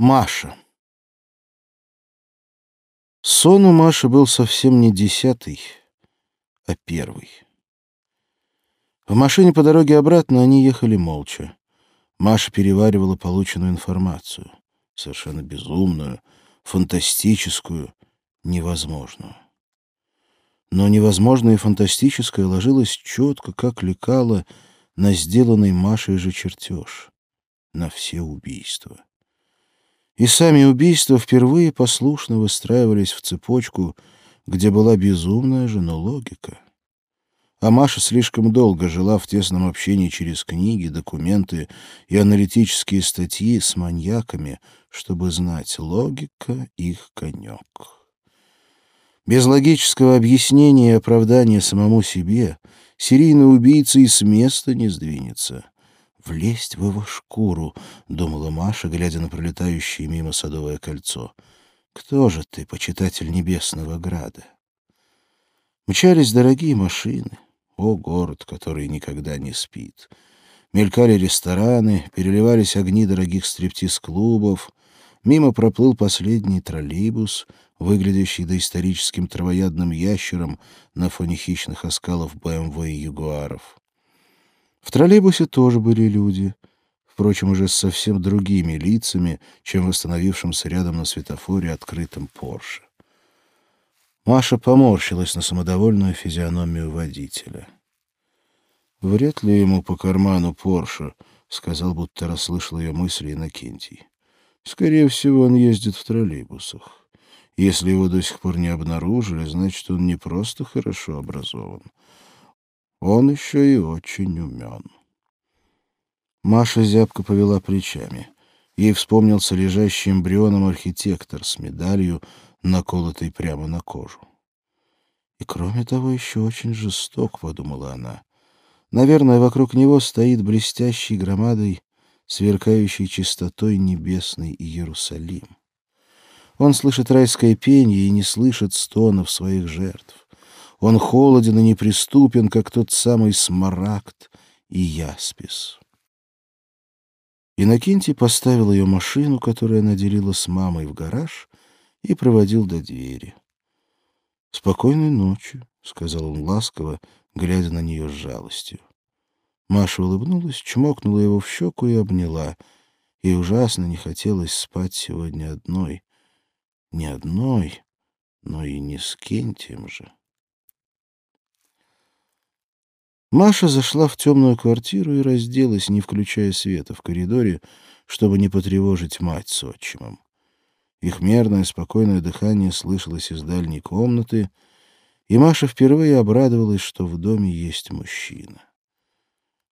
Маша. Сон у Маши был совсем не десятый, а первый. В машине по дороге обратно они ехали молча. Маша переваривала полученную информацию. Совершенно безумную, фантастическую, невозможную. Но невозможное и фантастическое ложилось четко, как лекало, на сделанный Машей же чертеж. На все убийства. И сами убийства впервые послушно выстраивались в цепочку, где была безумная же, но логика. А Маша слишком долго жила в тесном общении через книги, документы и аналитические статьи с маньяками, чтобы знать, логика — их конек. Без логического объяснения и оправдания самому себе серийный убийца и с места не сдвинется влезть в его шкуру, — думала Маша, глядя на пролетающее мимо садовое кольцо. Кто же ты, почитатель небесного града? Мчались дорогие машины. О, город, который никогда не спит. Мелькали рестораны, переливались огни дорогих стриптиз-клубов. Мимо проплыл последний троллейбус, выглядящий доисторическим травоядным ящером на фоне хищных оскалов БМВ и Ягуаров. В троллейбусе тоже были люди, впрочем, уже с совсем другими лицами, чем в остановившемся рядом на светофоре открытом Порше. Маша поморщилась на самодовольную физиономию водителя. «Вряд ли ему по карману Порше», — сказал, будто расслышал ее мысли Иннокентий. «Скорее всего, он ездит в троллейбусах. Если его до сих пор не обнаружили, значит, он не просто хорошо образован, он еще и очень умен. Маша зябко повела плечами. Ей вспомнился лежащий эмбрионом архитектор с медалью, наколотой прямо на кожу. «И кроме того, еще очень жесток», — подумала она. «Наверное, вокруг него стоит блестящий громадой, сверкающий чистотой небесный Иерусалим. Он слышит райское пение и не слышит стонов своих жертв. Он холоден и неприступен, как тот самый смарагд и яспис. Иннокентий поставил ее машину, которую она делила с мамой, в гараж и проводил до двери. «Спокойной ночи», — сказал он ласково, глядя на нее с жалостью. Маша улыбнулась, чмокнула его в щеку и обняла. Ей ужасно не хотелось спать сегодня одной. Не одной, но и не с Кентием же. Маша зашла в темную квартиру и разделась, не включая света в коридоре, чтобы не потревожить мать с отчимом. Их мерное, спокойное дыхание слышалось из дальней комнаты, и Маша впервые обрадовалась, что в доме есть мужчина.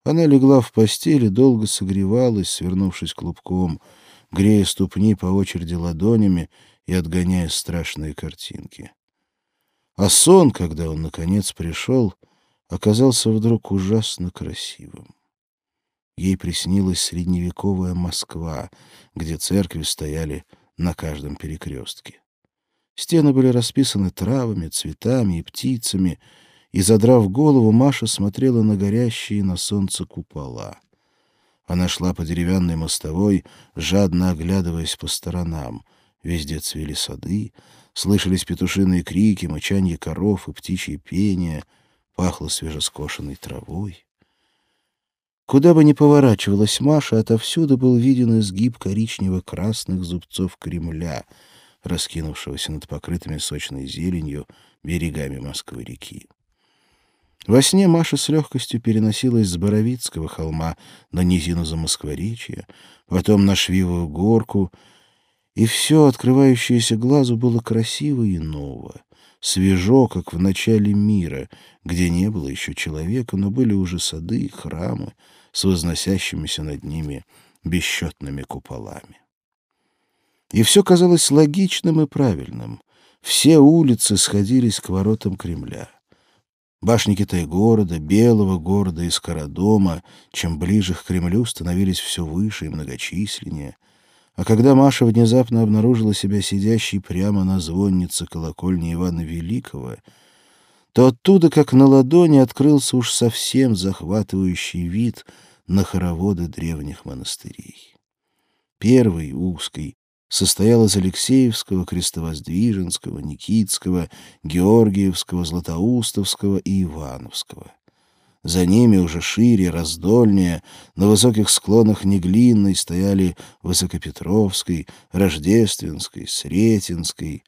Она легла в постели, долго согревалась, свернувшись клубком, грея ступни по очереди ладонями и отгоняя страшные картинки. А сон, когда он, наконец, пришел — оказался вдруг ужасно красивым. Ей приснилась средневековая Москва, где церкви стояли на каждом перекрестке. Стены были расписаны травами, цветами и птицами, и, задрав голову, Маша смотрела на горящие на солнце купола. Она шла по деревянной мостовой, жадно оглядываясь по сторонам. Везде цвели сады, слышались петушиные крики, мычанье коров и птичье пение — пахло свежескошенной травой. Куда бы ни поворачивалась Маша, отовсюду был виден изгиб коричнево-красных зубцов Кремля, раскинувшегося над покрытыми сочной зеленью берегами Москвы-реки. Во сне Маша с легкостью переносилась с Боровицкого холма на низину за Москворечье, потом на Швивую горку, и все, открывающееся глазу, было красиво и ново свежо, как в начале мира, где не было еще человека, но были уже сады и храмы с возносящимися над ними бесчетными куполами. И все казалось логичным и правильным. Все улицы сходились к воротам Кремля. Башни Китай-города, Белого города и Скородома, чем ближе к Кремлю, становились все выше и многочисленнее — а когда Маша внезапно обнаружила себя сидящей прямо на звоннице колокольни Ивана Великого, то оттуда, как на ладони, открылся уж совсем захватывающий вид на хороводы древних монастырей. Первый, узкий, состоял из Алексеевского, Крестовоздвиженского, Никитского, Георгиевского, Златоустовского и Ивановского. За ними уже шире, раздольнее, на высоких склонах Неглинной стояли Высокопетровской, Рождественской, Сретенской,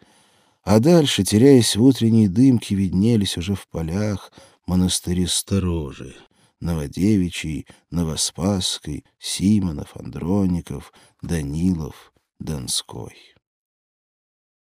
а дальше, теряясь в утренней дымке, виднелись уже в полях монастыри Сторожи, Новодевичий, Новоспасской, Симонов, Андроников, Данилов, Донской.